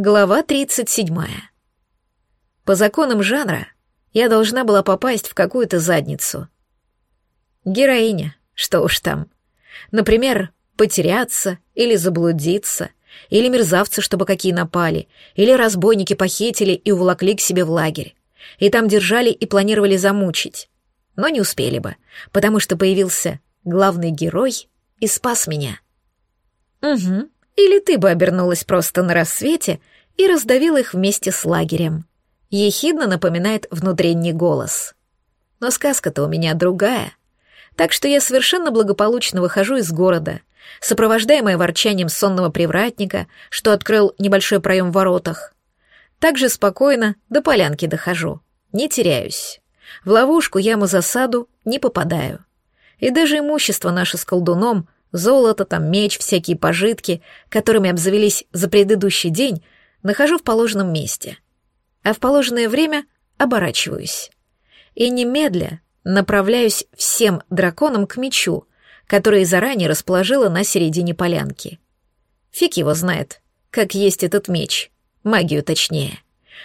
Глава 37. По законам жанра я должна была попасть в какую-то задницу. Героиня, что уж там. Например, потеряться или заблудиться, или мерзавцы, чтобы какие напали, или разбойники похитили и уволокли к себе в лагерь. И там держали и планировали замучить. Но не успели бы, потому что появился главный герой и спас меня. Угу. Или ты бы обернулась просто на рассвете и раздавила их вместе с лагерем. Ехидно напоминает внутренний голос. Но сказка-то у меня другая. Так что я совершенно благополучно выхожу из города, сопровождаемая ворчанием сонного привратника, что открыл небольшой проем в воротах. Также спокойно до полянки дохожу, не теряюсь. В ловушку, яму, засаду не попадаю. И даже имущество наше с колдуном — Золото, там меч, всякие пожитки, которыми обзавелись за предыдущий день, нахожу в положенном месте. А в положенное время оборачиваюсь. И немедля направляюсь всем драконам к мечу, который заранее расположила на середине полянки. Фиг его знает, как есть этот меч, магию точнее.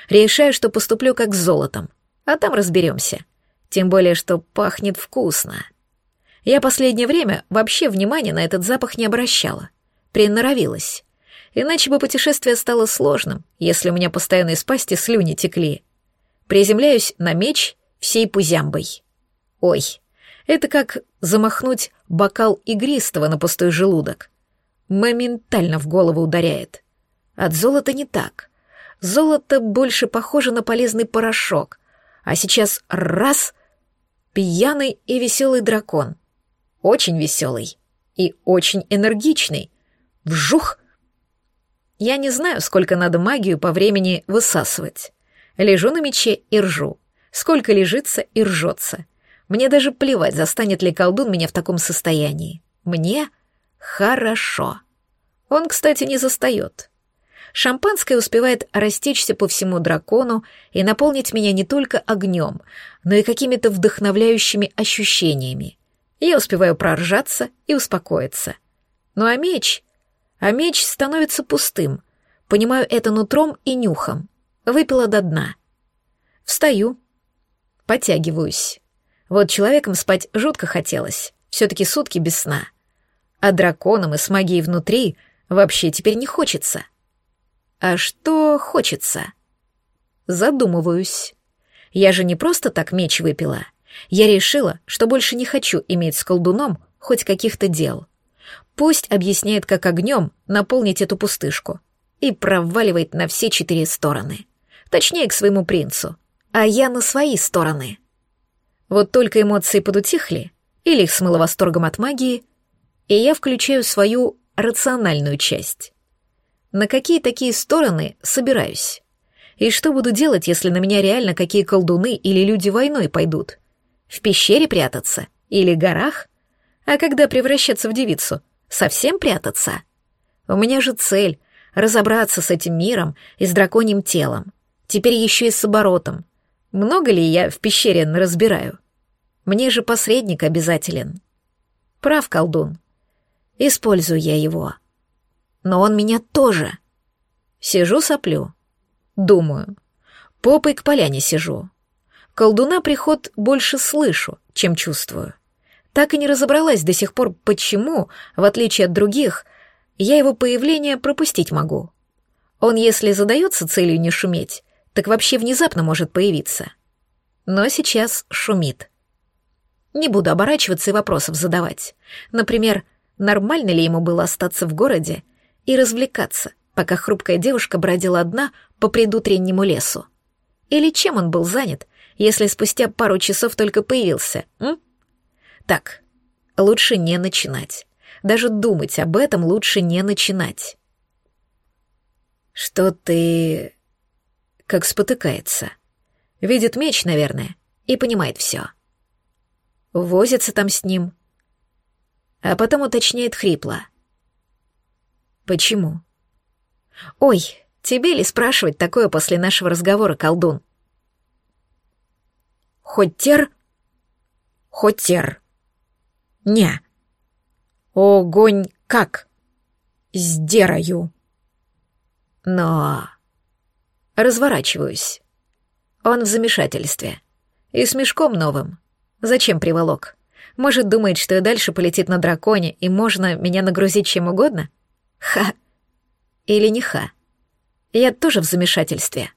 Решаю, что поступлю как с золотом, а там разберемся. Тем более, что пахнет вкусно. Я последнее время вообще внимания на этот запах не обращала. Приноровилась. Иначе бы путешествие стало сложным, если у меня постоянно из пасти слюни текли. Приземляюсь на меч всей пузямбой. Ой, это как замахнуть бокал игристого на пустой желудок. Моментально в голову ударяет. От золота не так. Золото больше похоже на полезный порошок, а сейчас раз — пьяный и веселый дракон — очень веселый и очень энергичный. Вжух! Я не знаю, сколько надо магию по времени высасывать. Лежу на мече и ржу. Сколько лежится и ржется. Мне даже плевать, застанет ли колдун меня в таком состоянии. Мне хорошо. Он, кстати, не застает. Шампанское успевает растечься по всему дракону и наполнить меня не только огнем, но и какими-то вдохновляющими ощущениями. Я успеваю проржаться и успокоиться. Ну а меч? А меч становится пустым. Понимаю это нутром и нюхом. Выпила до дна. Встаю. Потягиваюсь. Вот человеком спать жутко хотелось. Все-таки сутки без сна. А драконом и с магией внутри вообще теперь не хочется. А что хочется? Задумываюсь. Я же не просто так меч выпила. Я решила, что больше не хочу иметь с колдуном хоть каких-то дел. Пусть объясняет, как огнем наполнить эту пустышку. И проваливает на все четыре стороны. Точнее, к своему принцу. А я на свои стороны. Вот только эмоции подутихли, или их смыло восторгом от магии, и я включаю свою рациональную часть. На какие такие стороны собираюсь? И что буду делать, если на меня реально какие колдуны или люди войной пойдут? В пещере прятаться? Или горах? А когда превращаться в девицу? Совсем прятаться? У меня же цель — разобраться с этим миром и с драконьим телом. Теперь еще и с оборотом. Много ли я в пещере разбираю? Мне же посредник обязателен. Прав колдун. Использую я его. Но он меня тоже. Сижу соплю. Думаю. Попой к поляне сижу. Колдуна приход больше слышу, чем чувствую. Так и не разобралась до сих пор, почему, в отличие от других, я его появление пропустить могу. Он, если задается целью не шуметь, так вообще внезапно может появиться. Но сейчас шумит. Не буду оборачиваться и вопросов задавать. Например, нормально ли ему было остаться в городе и развлекаться, пока хрупкая девушка бродила одна по предутреннему лесу? Или чем он был занят, если спустя пару часов только появился, м? Так, лучше не начинать. Даже думать об этом лучше не начинать. Что ты... Как спотыкается. Видит меч, наверное, и понимает все. Возится там с ним. А потом уточняет хрипло. Почему? Ой, тебе ли спрашивать такое после нашего разговора, колдун? Хотер? Хотер. Не. Огонь как? Сдераю. Но разворачиваюсь. Он в замешательстве. И с мешком новым. Зачем приволок? Может, думает, что и дальше полетит на драконе, и можно меня нагрузить чем угодно? Ха! Или не ха? Я тоже в замешательстве.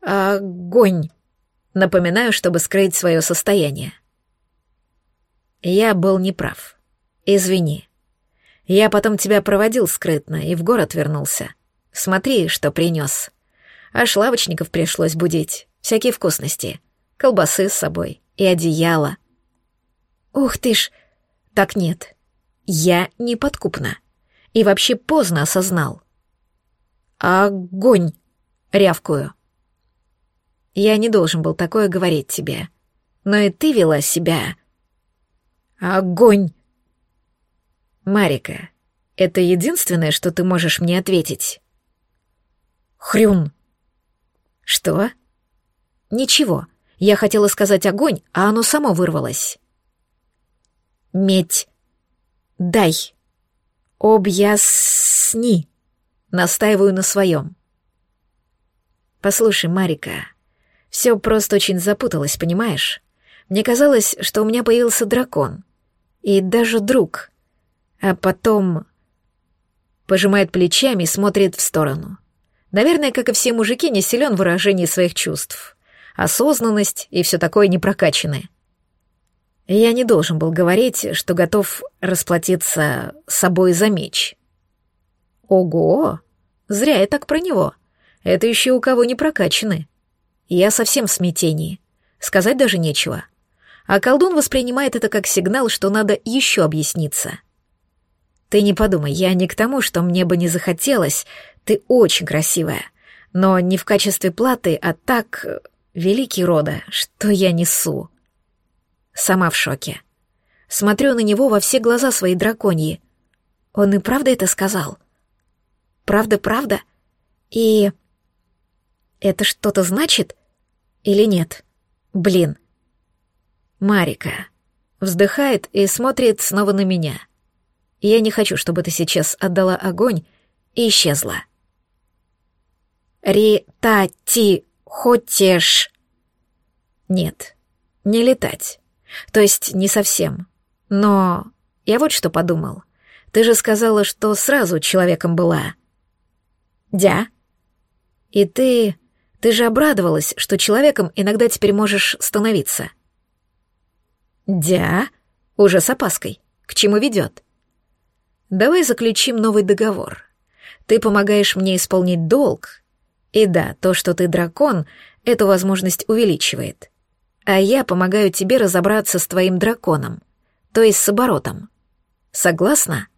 Огонь! Напоминаю, чтобы скрыть свое состояние. Я был неправ. Извини. Я потом тебя проводил скрытно и в город вернулся. Смотри, что принес. Аж лавочников пришлось будить. Всякие вкусности. Колбасы с собой и одеяло. Ух ты ж! Так нет. Я неподкупна. И вообще поздно осознал. Огонь! Рявкую. Я не должен был такое говорить тебе. Но и ты вела себя... Огонь! Марика, это единственное, что ты можешь мне ответить. Хрюн. Что? Ничего. Я хотела сказать огонь, а оно само вырвалось. Медь. Дай. Объясни. Настаиваю на своем. Послушай, Марика, все просто очень запуталось, понимаешь? Мне казалось, что у меня появился дракон. И даже друг. А потом... Пожимает плечами и смотрит в сторону. Наверное, как и все мужики, не силен в выражении своих чувств осознанность и все такое непрокачанное. Я не должен был говорить, что готов расплатиться собой за меч. Ого! Зря я так про него. Это еще у кого не прокачаны. Я совсем в смятении. Сказать даже нечего. А колдун воспринимает это как сигнал, что надо еще объясниться. Ты не подумай, я не к тому, что мне бы не захотелось. Ты очень красивая. Но не в качестве платы, а так Великий рода, что я несу? Сама в шоке. Смотрю на него во все глаза свои драконьи. Он и правда это сказал? Правда-правда? И... Это что-то значит? Или нет? Блин. Марика. Вздыхает и смотрит снова на меня. Я не хочу, чтобы ты сейчас отдала огонь и исчезла. Ри-та-ти Хочешь? Нет, не летать. То есть не совсем. Но я вот что подумал. Ты же сказала, что сразу человеком была. Дя? И ты... Ты же обрадовалась, что человеком иногда теперь можешь становиться. Дя? Уже с опаской. К чему ведет? Давай заключим новый договор. Ты помогаешь мне исполнить долг, и да, то, что ты дракон, эту возможность увеличивает. А я помогаю тебе разобраться с твоим драконом, то есть с оборотом. Согласна?